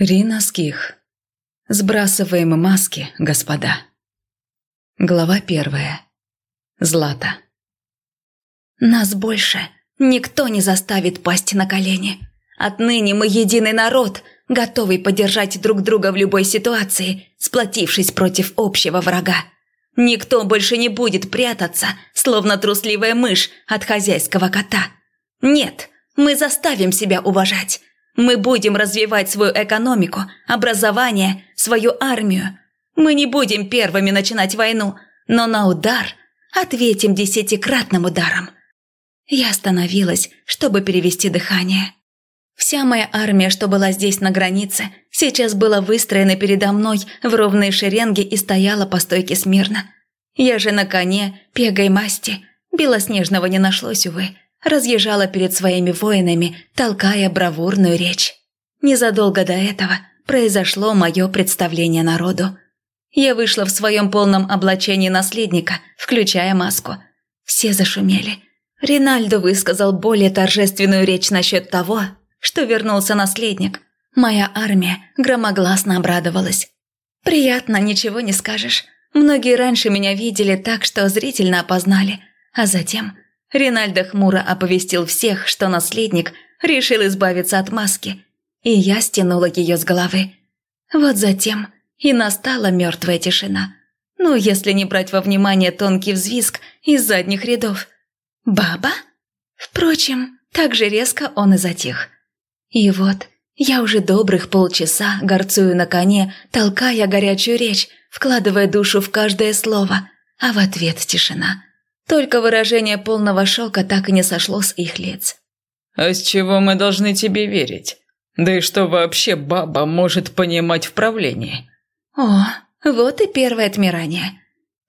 Рина Ских. Сбрасываем маски, господа. Глава первая. Злата. Нас больше никто не заставит пасть на колени. Отныне мы единый народ, готовый поддержать друг друга в любой ситуации, сплотившись против общего врага. Никто больше не будет прятаться, словно трусливая мышь от хозяйского кота. Нет, мы заставим себя уважать. Мы будем развивать свою экономику, образование, свою армию. Мы не будем первыми начинать войну, но на удар ответим десятикратным ударом. Я остановилась, чтобы перевести дыхание. Вся моя армия, что была здесь на границе, сейчас была выстроена передо мной в ровные шеренги и стояла по стойке смирно. Я же на коне, пегой масти, белоснежного не нашлось, увы, разъезжала перед своими воинами, толкая бравурную речь. Незадолго до этого произошло мое представление народу. Я вышла в своем полном облачении наследника, включая маску. Все зашумели. Ринальдо высказал более торжественную речь насчет того, что вернулся наследник. Моя армия громогласно обрадовалась. Приятно, ничего не скажешь. Многие раньше меня видели так, что зрительно опознали, а затем Ринальдо хмуро оповестил всех, что наследник решил избавиться от маски, и я стянула ее с головы. Вот затем и настала мертвая тишина. Ну, если не брать во внимание тонкий взвизг из задних рядов. «Баба?» Впрочем, так же резко он и затих. И вот я уже добрых полчаса горцую на коне, толкая горячую речь, вкладывая душу в каждое слово, а в ответ тишина – только выражение полного шока так и не сошло с их лиц. «А с чего мы должны тебе верить? Да и что вообще баба может понимать в правлении?» «О, вот и первое отмирание.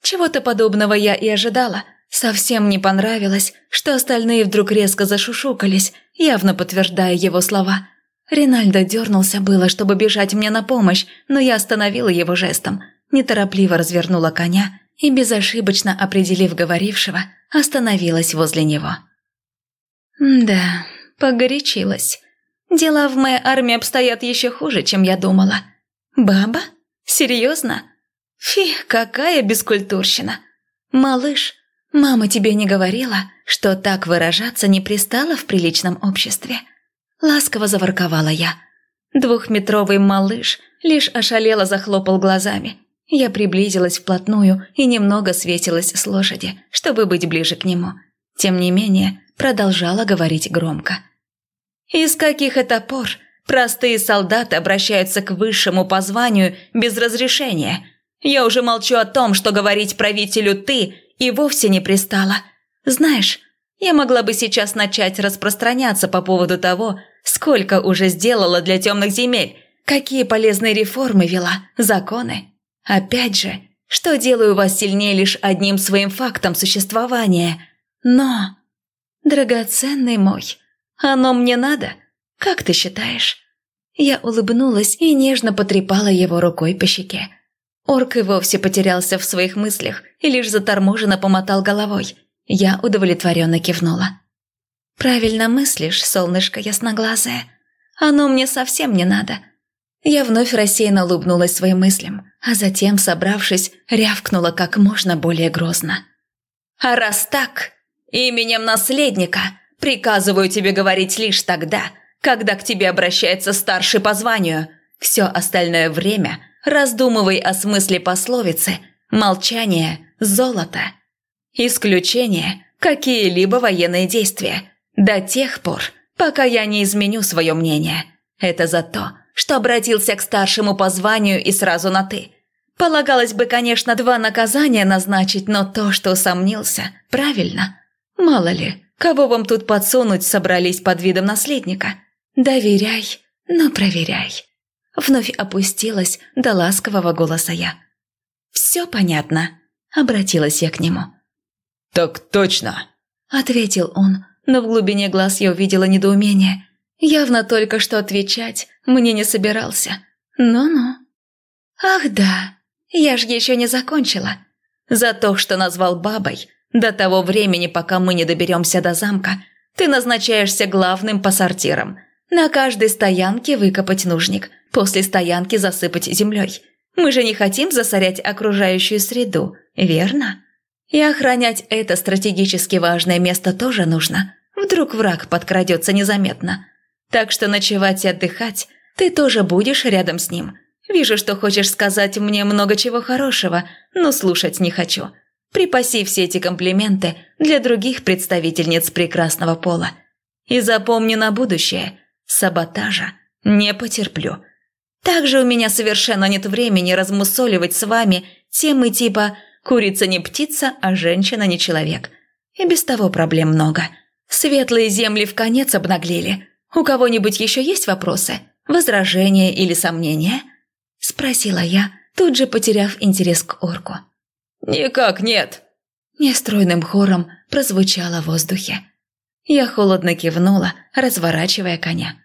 Чего-то подобного я и ожидала. Совсем не понравилось, что остальные вдруг резко зашушукались, явно подтверждая его слова. Ринальдо дернулся было, чтобы бежать мне на помощь, но я остановила его жестом, неторопливо развернула коня и, безошибочно определив говорившего, остановилась возле него. Да, погорячилась. Дела в моей армии обстоят еще хуже, чем я думала. Баба? Серьезно? Фи, какая бескультурщина. Малыш, мама тебе не говорила, что так выражаться не пристало в приличном обществе? Ласково заворковала я. Двухметровый малыш лишь ошалело захлопал глазами я приблизилась вплотную и немного светилась с лошади, чтобы быть ближе к нему. Тем не менее, продолжала говорить громко. «Из каких это пор простые солдаты обращаются к высшему по званию без разрешения? Я уже молчу о том, что говорить правителю «ты» и вовсе не пристало. Знаешь, я могла бы сейчас начать распространяться по поводу того, сколько уже сделала для темных земель, какие полезные реформы вела, законы. Опять же, что делаю вас сильнее лишь одним своим фактом существования. Но, драгоценный мой, оно мне надо? Как ты считаешь?» Я улыбнулась и нежно потрепала его рукой по щеке. Орк и вовсе потерялся в своих мыслях и лишь заторможенно помотал головой. Я удовлетворенно кивнула. «Правильно мыслишь, солнышко ясноглазое. Оно мне совсем не надо. Я вновь рассеянно улыбнулась своим мыслям, а затем, собравшись, рявкнула как можно более грозно. «А раз так, именем наследника приказываю тебе говорить лишь тогда, когда к тебе обращается старший по званию. Все остальное время раздумывай о смысле пословицы «молчание – золото». Исключение – какие-либо военные действия, до тех пор, пока я не изменю свое мнение. Это за то, что обратился к старшему по званию и сразу на «ты». Полагалось бы, конечно, два наказания назначить, но то, что усомнился, правильно. Мало ли, кого вам тут подсунуть собрались под видом наследника. Доверяй, но проверяй. Вновь опустилась до ласкового голоса я. «Все понятно», — обратилась я к нему. «Так точно», — ответил он, но в глубине глаз я увидела недоумение. Явно только что отвечать мне не собирался. Ну-ну. Ах да, я ж еще не закончила. За то, что назвал бабой, до того времени, пока мы не доберемся до замка, ты назначаешься главным по сортирам. На каждой стоянке выкопать нужник, после стоянки засыпать землей. Мы же не хотим засорять окружающую среду, верно? И охранять это стратегически важное место тоже нужно. Вдруг враг подкрадется незаметно. Так что ночевать и отдыхать ты тоже будешь рядом с ним. Вижу, что хочешь сказать мне много чего хорошего, но слушать не хочу. Припаси все эти комплименты для других представительниц прекрасного пола. И запомни на будущее, саботажа не потерплю. Также у меня совершенно нет времени размусоливать с вами темы типа «курица не птица, а женщина не человек». И без того проблем много. Светлые земли в конец обнаглели. У кого-нибудь еще есть вопросы, возражения или сомнения?» Спросила я, тут же потеряв интерес к орку. «Никак нет!» Нестройным хором прозвучало в воздухе. Я холодно кивнула, разворачивая коня.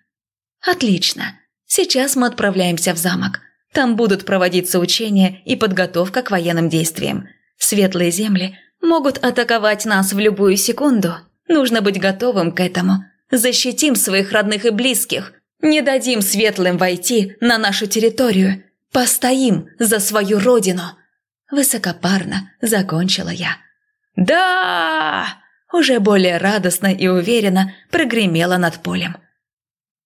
«Отлично. Сейчас мы отправляемся в замок. Там будут проводиться учения и подготовка к военным действиям. Светлые земли могут атаковать нас в любую секунду. Нужно быть готовым к этому. Защитим своих родных и близких. Не дадим светлым войти на нашу территорию. Постоим за свою родину. Высокопарно закончила я. «Да!» Уже более радостно и уверенно прогремела над полем.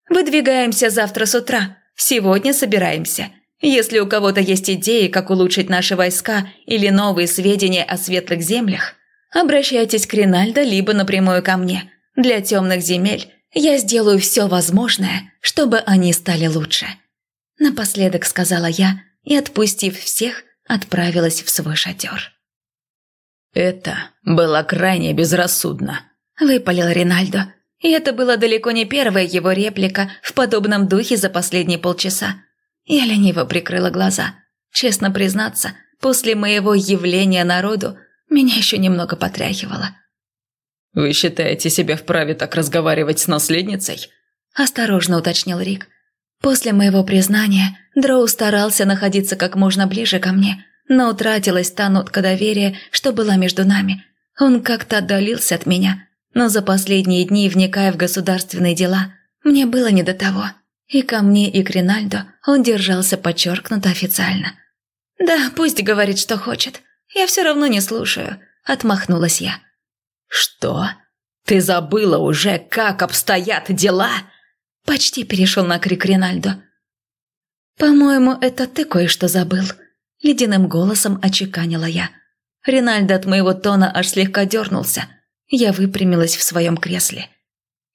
Выдвигаемся завтра с утра. Сегодня собираемся. Если у кого-то есть идеи, как улучшить наши войска или новые сведения о светлых землях, обращайтесь к Ринальдо либо напрямую ко мне. Для темных земель я сделаю все возможное, чтобы они стали лучше. Напоследок сказала я и, отпустив всех, отправилась в свой шатер. «Это было крайне безрассудно», – выпалил Ринальдо, и это была далеко не первая его реплика в подобном духе за последние полчаса. Я лениво прикрыла глаза. Честно признаться, после моего явления народу меня еще немного потряхивало. «Вы считаете себя вправе так разговаривать с наследницей?» – осторожно уточнил Рик. После моего признания Дроу старался находиться как можно ближе ко мне, но утратилась та нотка доверия, что была между нами. Он как-то отдалился от меня – но за последние дни, вникая в государственные дела, мне было не до того. И ко мне, и к Ринальдо он держался подчеркнуто официально. «Да, пусть говорит, что хочет. Я все равно не слушаю», – отмахнулась я. «Что? Ты забыла уже, как обстоят дела?» Почти перешел на крик Ринальдо. «По-моему, это ты кое-что забыл», – ледяным голосом очеканила я. Ринальдо от моего тона аж слегка дернулся – я выпрямилась в своем кресле.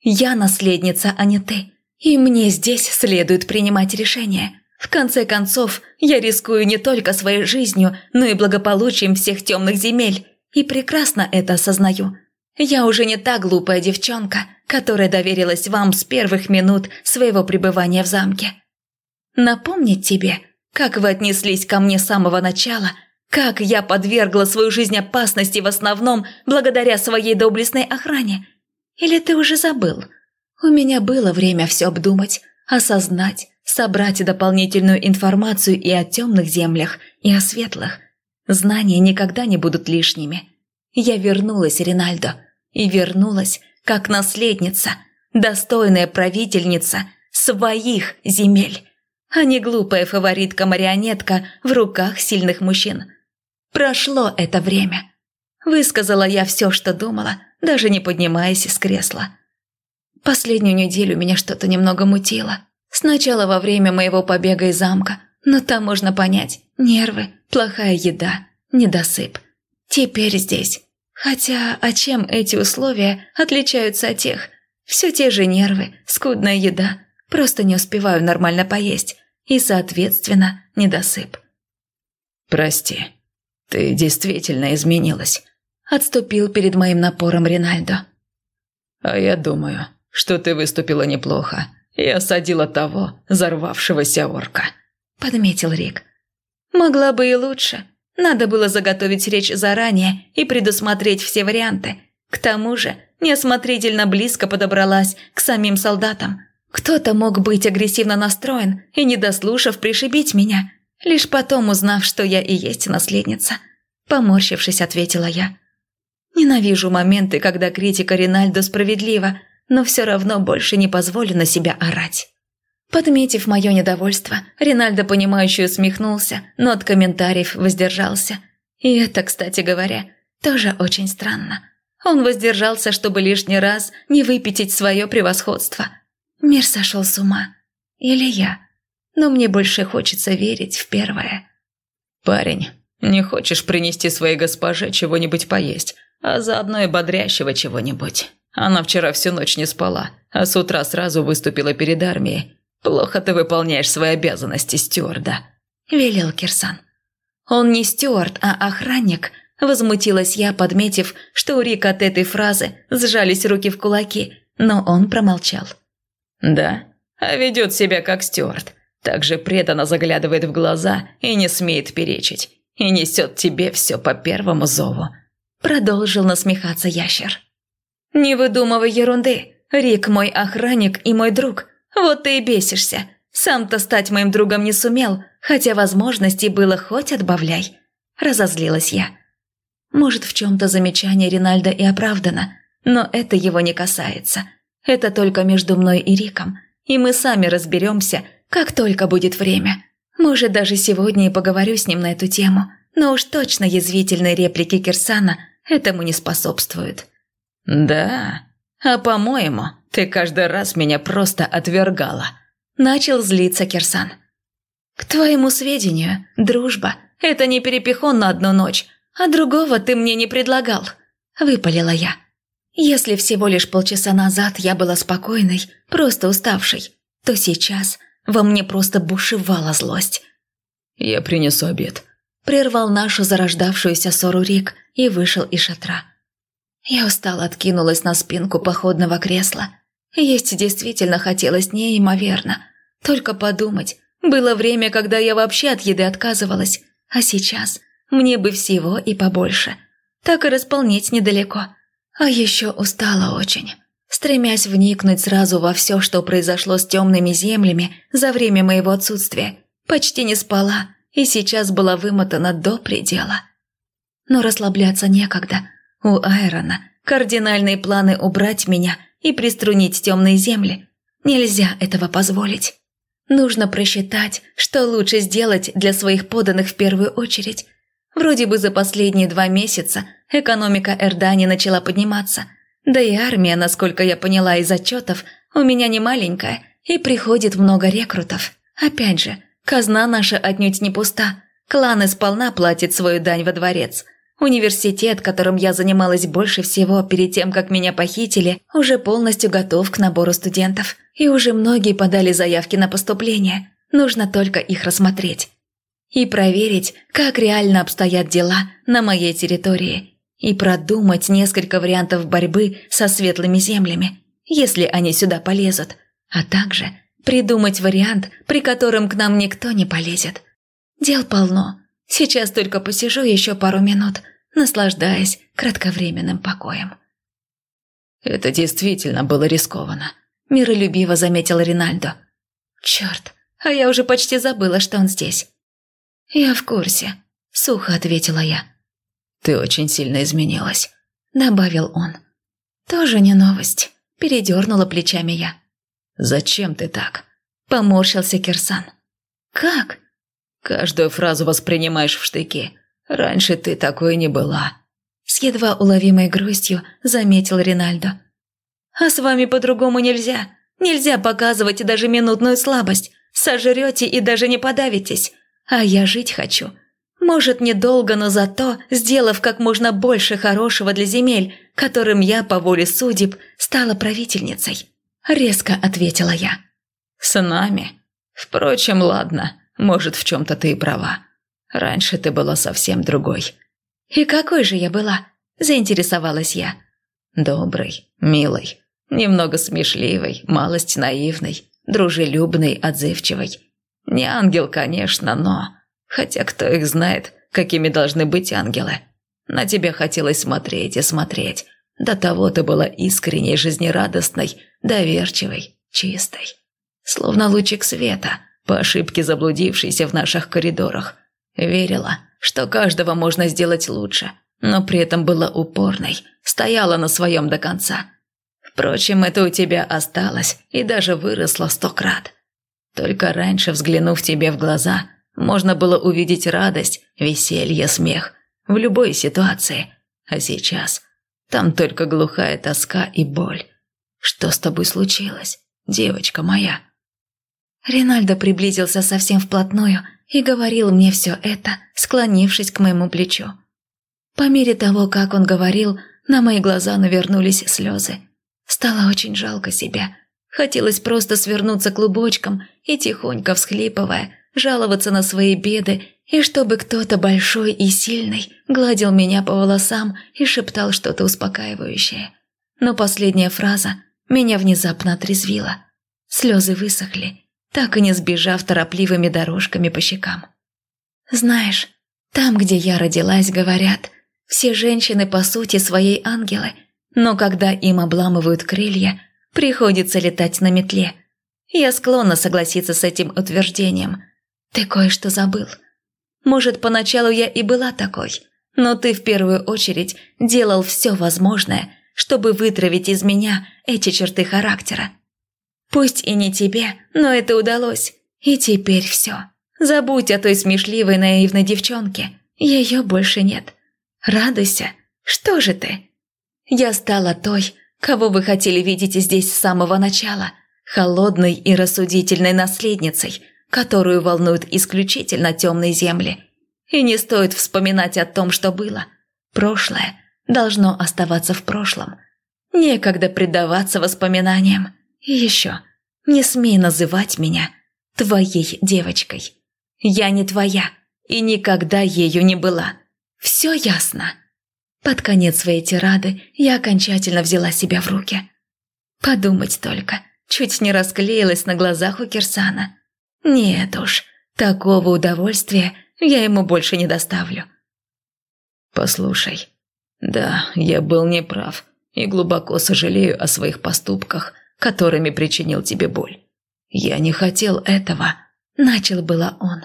«Я наследница, а не ты. И мне здесь следует принимать решения. В конце концов, я рискую не только своей жизнью, но и благополучием всех темных земель. И прекрасно это осознаю. Я уже не та глупая девчонка, которая доверилась вам с первых минут своего пребывания в замке. Напомнить тебе, как вы отнеслись ко мне с самого начала – как я подвергла свою жизнь опасности в основном благодаря своей доблестной охране? Или ты уже забыл? У меня было время все обдумать, осознать, собрать дополнительную информацию и о темных землях, и о светлых. Знания никогда не будут лишними. Я вернулась, Ринальдо, и вернулась как наследница, достойная правительница своих земель, а не глупая фаворитка-марионетка в руках сильных мужчин. Прошло это время. Высказала я все, что думала, даже не поднимаясь из кресла. Последнюю неделю меня что-то немного мутило. Сначала во время моего побега из замка, но там можно понять. Нервы, плохая еда, недосып. Теперь здесь. Хотя, а чем эти условия отличаются от тех? Все те же нервы, скудная еда. Просто не успеваю нормально поесть. И, соответственно, недосып. «Прости», «Ты действительно изменилась», – отступил перед моим напором Ринальдо. «А я думаю, что ты выступила неплохо и осадила того взорвавшегося орка», – подметил Рик. «Могла бы и лучше. Надо было заготовить речь заранее и предусмотреть все варианты. К тому же неосмотрительно близко подобралась к самим солдатам. Кто-то мог быть агрессивно настроен и, не дослушав, пришибить меня. Лишь потом узнав, что я и есть наследница. Поморщившись, ответила я. Ненавижу моменты, когда критика Ринальдо справедлива, но все равно больше не позволю на себя орать. Подметив мое недовольство, Ринальдо, понимающе усмехнулся, но от комментариев воздержался. И это, кстати говоря, тоже очень странно. Он воздержался, чтобы лишний раз не выпятить свое превосходство. Мир сошел с ума. Или я. Но мне больше хочется верить в первое. «Парень, не хочешь принести своей госпоже чего-нибудь поесть, а заодно и бодрящего чего-нибудь? Она вчера всю ночь не спала, а с утра сразу выступила перед армией. Плохо ты выполняешь свои обязанности, стюарда», – велел Кирсан. «Он не стюард, а охранник», – возмутилась я, подметив, что у Рика от этой фразы сжались руки в кулаки, но он промолчал. «Да, а ведет себя как стюард. Также преданно заглядывает в глаза и не смеет перечить. И несет тебе все по первому зову», – продолжил насмехаться ящер. «Не выдумывай ерунды. Рик мой охранник и мой друг. Вот ты и бесишься. Сам-то стать моим другом не сумел, хотя возможностей было хоть отбавляй». Разозлилась я. Может, в чем-то замечание Ринальда и оправдано, но это его не касается. Это только между мной и Риком, и мы сами разберемся, как только будет время. Может, даже сегодня и поговорю с ним на эту тему, но уж точно язвительные реплики Кирсана этому не способствуют. «Да? А по-моему, ты каждый раз меня просто отвергала», – начал злиться Кирсан. «К твоему сведению, дружба – это не перепихон на одну ночь, а другого ты мне не предлагал», – выпалила я. Если всего лишь полчаса назад я была спокойной, просто уставшей, то сейчас во мне просто бушевала злость. «Я принесу обед», – прервал нашу зарождавшуюся ссору Рик и вышел из шатра. Я устало откинулась на спинку походного кресла. Есть действительно хотелось неимоверно. Только подумать, было время, когда я вообще от еды отказывалась, а сейчас мне бы всего и побольше. Так и располнить недалеко. А еще устала очень, стремясь вникнуть сразу во все, что произошло с темными землями за время моего отсутствия. Почти не спала и сейчас была вымотана до предела. Но расслабляться некогда. У Айрона кардинальные планы убрать меня и приструнить темные земли. Нельзя этого позволить. Нужно просчитать, что лучше сделать для своих поданных в первую очередь, Вроде бы за последние два месяца экономика Эрдани начала подниматься. Да и армия, насколько я поняла из отчетов, у меня не маленькая, и приходит много рекрутов. Опять же, казна наша отнюдь не пуста. Кланы сполна платят свою дань во дворец. Университет, которым я занималась больше всего перед тем, как меня похитили, уже полностью готов к набору студентов. И уже многие подали заявки на поступление. Нужно только их рассмотреть и проверить, как реально обстоят дела на моей территории, и продумать несколько вариантов борьбы со светлыми землями, если они сюда полезут, а также придумать вариант, при котором к нам никто не полезет. Дел полно. Сейчас только посижу еще пару минут, наслаждаясь кратковременным покоем. Это действительно было рискованно, миролюбиво заметил Ринальдо. Черт, а я уже почти забыла, что он здесь. «Я в курсе», – сухо ответила я. «Ты очень сильно изменилась», – добавил он. «Тоже не новость», – передернула плечами я. «Зачем ты так?» – поморщился Кирсан. «Как?» «Каждую фразу воспринимаешь в штыки. Раньше ты такой не была». С едва уловимой грустью заметил Ринальдо. «А с вами по-другому нельзя. Нельзя показывать даже минутную слабость. Сожрете и даже не подавитесь. А я жить хочу. Может, недолго, но зато, сделав как можно больше хорошего для земель, которым я, по воле судеб, стала правительницей. Резко ответила я. С нами? Впрочем, ладно, может, в чем-то ты и права. Раньше ты была совсем другой. И какой же я была? Заинтересовалась я. Добрый, милый, немного смешливый, малость наивный, дружелюбный, отзывчивый. Не ангел, конечно, но... Хотя кто их знает, какими должны быть ангелы. На тебя хотелось смотреть и смотреть. До того ты была искренней, жизнерадостной, доверчивой, чистой. Словно лучик света, по ошибке заблудившийся в наших коридорах. Верила, что каждого можно сделать лучше, но при этом была упорной, стояла на своем до конца. Впрочем, это у тебя осталось и даже выросло сто крат. Только раньше, взглянув тебе в глаза, можно было увидеть радость, веселье, смех в любой ситуации. А сейчас там только глухая тоска и боль. Что с тобой случилось, девочка моя?» Ринальдо приблизился совсем вплотную и говорил мне все это, склонившись к моему плечу. По мере того, как он говорил, на мои глаза навернулись слезы. Стало очень жалко себя. Хотелось просто свернуться клубочком и, тихонько всхлипывая, жаловаться на свои беды, и чтобы кто-то большой и сильный гладил меня по волосам и шептал что-то успокаивающее. Но последняя фраза меня внезапно отрезвила. Слезы высохли, так и не сбежав торопливыми дорожками по щекам. Знаешь, там, где я родилась, говорят, все женщины по сути своей ангелы, но когда им обламывают крылья, приходится летать на метле. Я склонна согласиться с этим утверждением. Ты кое-что забыл. Может, поначалу я и была такой, но ты в первую очередь делал все возможное, чтобы вытравить из меня эти черты характера. Пусть и не тебе, но это удалось. И теперь все. Забудь о той смешливой наивной девчонке. Ее больше нет. Радуйся. Что же ты? Я стала той, кого вы хотели видеть здесь с самого начала. Холодной и рассудительной наследницей, которую волнуют исключительно темные земли. И не стоит вспоминать о том, что было. Прошлое должно оставаться в прошлом. Некогда предаваться воспоминаниям. И еще, не смей называть меня твоей девочкой. Я не твоя и никогда ею не была. Все ясно. Под конец своей тирады я окончательно взяла себя в руки. Подумать только, чуть не расклеилась на глазах у Кирсана. Нет уж, такого удовольствия я ему больше не доставлю. «Послушай, да, я был неправ и глубоко сожалею о своих поступках – которыми причинил тебе боль. Я не хотел этого», – начал было он.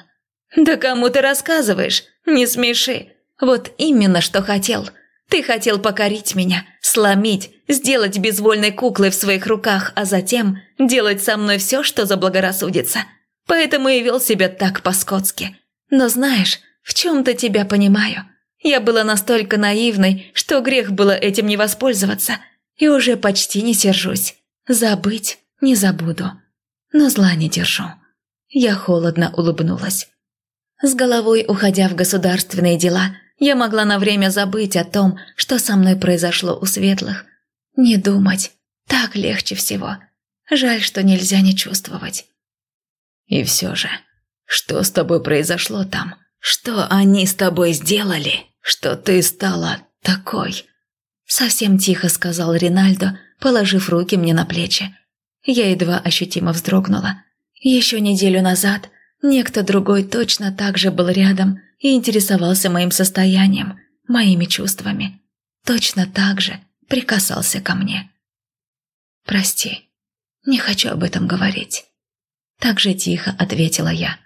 «Да кому ты рассказываешь? Не смеши. Вот именно что хотел. Ты хотел покорить меня, сломить, сделать безвольной куклой в своих руках, а затем делать со мной все, что заблагорассудится. Поэтому и вел себя так по-скотски. Но знаешь, в чем-то тебя понимаю. Я была настолько наивной, что грех было этим не воспользоваться, и уже почти не сержусь. Забыть не забуду, но зла не держу. Я холодно улыбнулась. С головой уходя в государственные дела, я могла на время забыть о том, что со мной произошло у светлых. Не думать, так легче всего. Жаль, что нельзя не чувствовать. И все же, что с тобой произошло там? Что они с тобой сделали, что ты стала такой? Совсем тихо сказал Ринальдо, положив руки мне на плечи. Я едва ощутимо вздрогнула. Еще неделю назад некто другой точно так же был рядом и интересовался моим состоянием, моими чувствами. Точно так же прикасался ко мне. «Прости, не хочу об этом говорить». Так же тихо ответила я.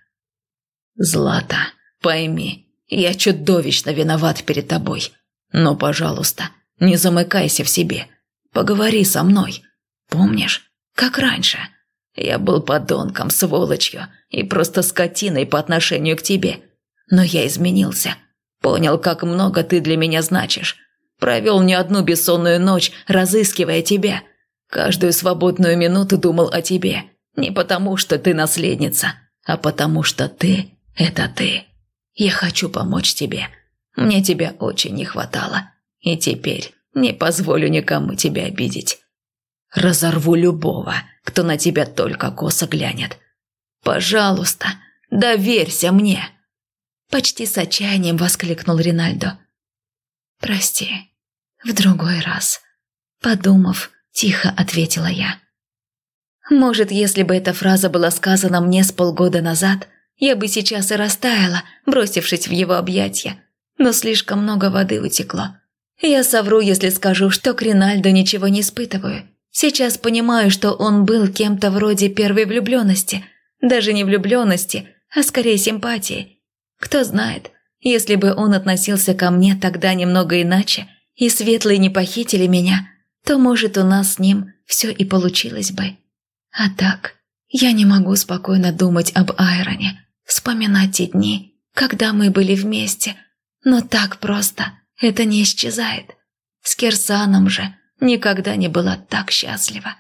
«Злата, пойми, я чудовищно виноват перед тобой. Но, пожалуйста, не замыкайся в себе. Поговори со мной. Помнишь, как раньше? Я был подонком, сволочью и просто скотиной по отношению к тебе. Но я изменился. Понял, как много ты для меня значишь. Провел не одну бессонную ночь, разыскивая тебя. Каждую свободную минуту думал о тебе. Не потому, что ты наследница, а потому, что ты – это ты. Я хочу помочь тебе. Мне тебя очень не хватало. И теперь не позволю никому тебя обидеть. Разорву любого, кто на тебя только косо глянет. Пожалуйста, доверься мне!» Почти с отчаянием воскликнул Ринальдо. «Прости, в другой раз», — подумав, тихо ответила я. Может, если бы эта фраза была сказана мне с полгода назад, я бы сейчас и растаяла, бросившись в его объятия, но слишком много воды утекло. Я совру, если скажу, что к Ринальдо ничего не испытываю. Сейчас понимаю, что он был кем-то вроде первой влюбленности. Даже не влюбленности, а скорее симпатии. Кто знает, если бы он относился ко мне тогда немного иначе, и светлые не похитили меня, то, может, у нас с ним все и получилось бы. А так, Я не могу спокойно думать об Айроне, вспоминать те дни, когда мы были вместе, но так просто это не исчезает. С Кирсаном же никогда не была так счастлива,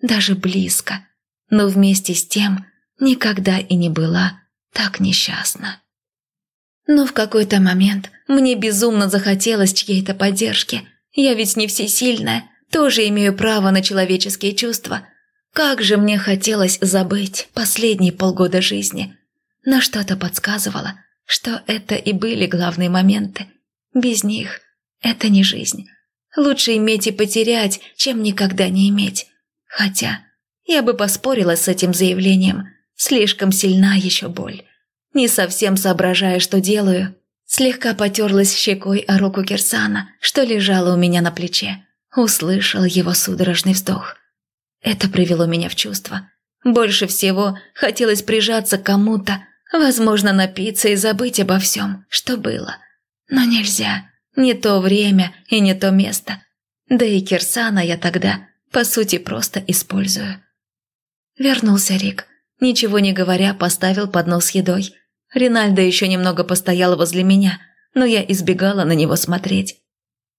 даже близко, но вместе с тем никогда и не была так несчастна. Но в какой-то момент мне безумно захотелось чьей-то поддержки. Я ведь не всесильная, тоже имею право на человеческие чувства. Как же мне хотелось забыть последние полгода жизни. Но что-то подсказывало, что это и были главные моменты. Без них это не жизнь. Лучше иметь и потерять, чем никогда не иметь. Хотя я бы поспорила с этим заявлением. Слишком сильна еще боль. Не совсем соображая, что делаю, слегка потерлась щекой о руку Кирсана, что лежала у меня на плече. Услышал его судорожный вздох. Это привело меня в чувство. Больше всего хотелось прижаться к кому-то, возможно, напиться и забыть обо всем, что было. Но нельзя. Не то время и не то место. Да и Кирсана я тогда, по сути, просто использую. Вернулся Рик. Ничего не говоря, поставил поднос с едой. Ринальдо еще немного постоял возле меня, но я избегала на него смотреть.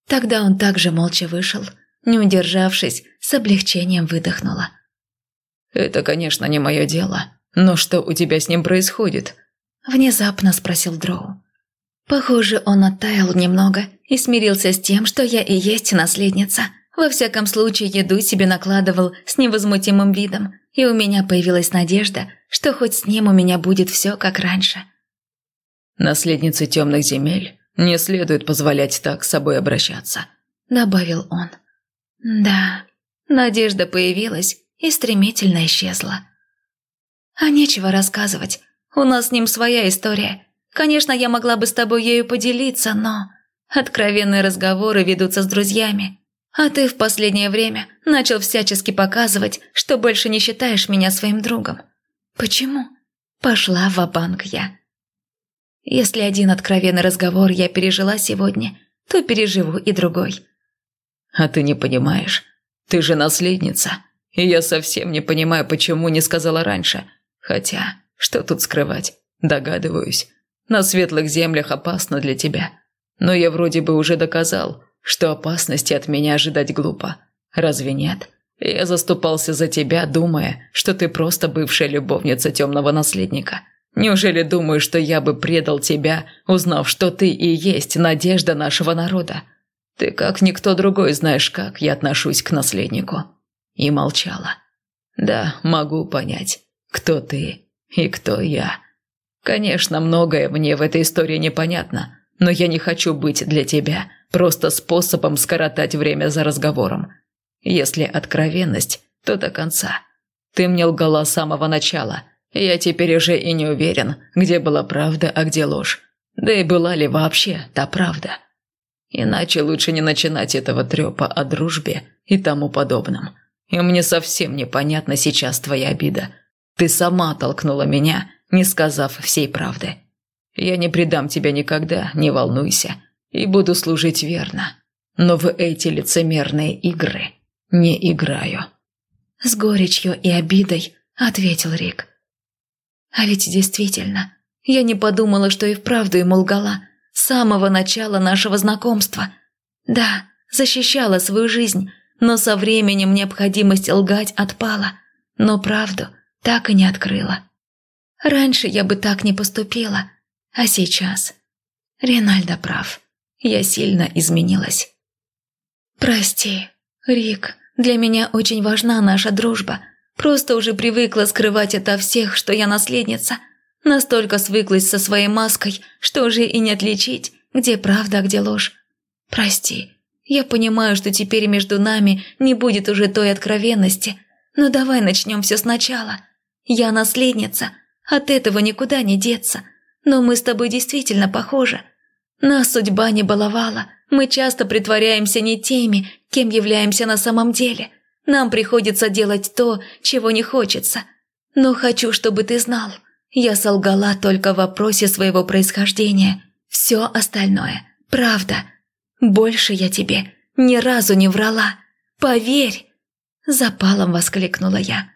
Тогда он также молча вышел. Не удержавшись, с облегчением выдохнула. «Это, конечно, не мое дело. Но что у тебя с ним происходит?» Внезапно спросил Дроу. Похоже, он оттаял немного и смирился с тем, что я и есть наследница. Во всяком случае, еду себе накладывал с невозмутимым видом, и у меня появилась надежда, что хоть с ним у меня будет все как раньше. «Наследнице темных земель не следует позволять так с собой обращаться», — добавил он. «Да, надежда появилась и стремительно исчезла. А нечего рассказывать, у нас с ним своя история. Конечно, я могла бы с тобой ею поделиться, но... Откровенные разговоры ведутся с друзьями, а ты в последнее время начал всячески показывать, что больше не считаешь меня своим другом. Почему? Пошла в банк я. Если один откровенный разговор я пережила сегодня, то переживу и другой. А ты не понимаешь. Ты же наследница. И я совсем не понимаю, почему не сказала раньше. Хотя, что тут скрывать? Догадываюсь. На светлых землях опасно для тебя. Но я вроде бы уже доказал, что опасности от меня ожидать глупо. Разве нет? Я заступался за тебя, думая, что ты просто бывшая любовница темного наследника. Неужели думаешь, что я бы предал тебя, узнав, что ты и есть надежда нашего народа? Ты как никто другой знаешь, как я отношусь к наследнику. И молчала. Да, могу понять, кто ты и кто я. Конечно, многое мне в этой истории непонятно, но я не хочу быть для тебя просто способом скоротать время за разговором. Если откровенность, то до конца. Ты мне лгала с самого начала. Я теперь уже и не уверен, где была правда, а где ложь. Да и была ли вообще та правда. Иначе лучше не начинать этого трепа о дружбе и тому подобном. И мне совсем непонятна сейчас твоя обида. Ты сама толкнула меня, не сказав всей правды. Я не предам тебя никогда, не волнуйся и буду служить верно. Но в эти лицемерные игры не играю». С горечью и обидой ответил Рик. «А ведь действительно, я не подумала, что и вправду ему лгала с самого начала нашего знакомства. Да, защищала свою жизнь, но со временем необходимость лгать отпала, но правду так и не открыла. Раньше я бы так не поступила, а сейчас... Ренальдо прав. Я сильно изменилась. «Прости, Рик, для меня очень важна наша дружба. Просто уже привыкла скрывать это всех, что я наследница. Настолько свыклась со своей маской, что уже и не отличить, где правда, а где ложь. Прости, я понимаю, что теперь между нами не будет уже той откровенности, но давай начнем все сначала. Я наследница, от этого никуда не деться, но мы с тобой действительно похожи. Нас судьба не баловала. Мы часто притворяемся не теми, кем являемся на самом деле. Нам приходится делать то, чего не хочется. Но хочу, чтобы ты знал, я солгала только в вопросе своего происхождения. Все остальное – правда. Больше я тебе ни разу не врала. Поверь!» Запалом воскликнула я.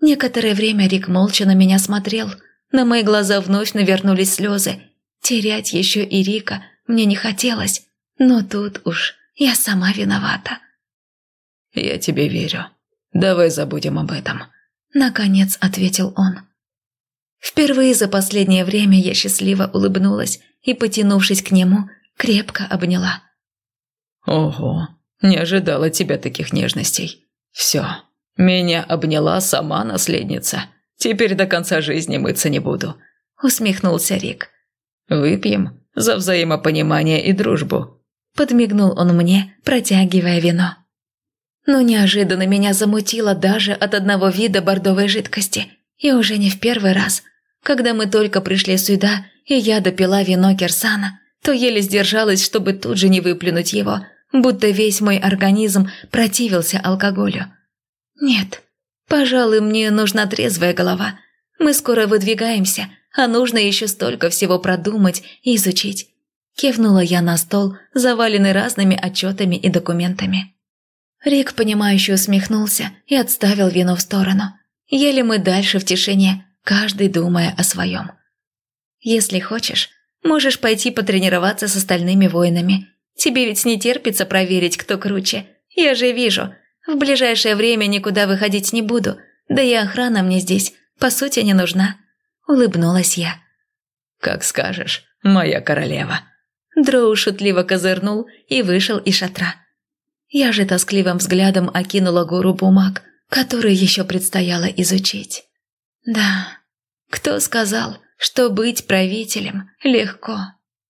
Некоторое время Рик молча на меня смотрел. На мои глаза вновь навернулись слезы. Терять еще и Рика мне не хотелось, но тут уж я сама виновата. «Я тебе верю. Давай забудем об этом», — наконец ответил он. Впервые за последнее время я счастливо улыбнулась и, потянувшись к нему, крепко обняла. «Ого, не ожидала тебя таких нежностей. Все, меня обняла сама наследница. Теперь до конца жизни мыться не буду», — усмехнулся Рик. «Выпьем за взаимопонимание и дружбу», — подмигнул он мне, протягивая вино. Но неожиданно меня замутило даже от одного вида бордовой жидкости. И уже не в первый раз. Когда мы только пришли сюда, и я допила вино Кирсана, то еле сдержалась, чтобы тут же не выплюнуть его, будто весь мой организм противился алкоголю. Нет, пожалуй, мне нужна трезвая голова. Мы скоро выдвигаемся, а нужно еще столько всего продумать и изучить. Кивнула я на стол, заваленный разными отчетами и документами. Рик, понимающе усмехнулся и отставил вино в сторону. Ели мы дальше в тишине, каждый думая о своем. «Если хочешь, можешь пойти потренироваться с остальными воинами. Тебе ведь не терпится проверить, кто круче. Я же вижу. В ближайшее время никуда выходить не буду, да и охрана мне здесь, по сути, не нужна». Улыбнулась я. «Как скажешь, моя королева». Дроу шутливо козырнул и вышел из шатра. Я же тоскливым взглядом окинула гору бумаг, которые еще предстояло изучить. Да, кто сказал, что быть правителем легко?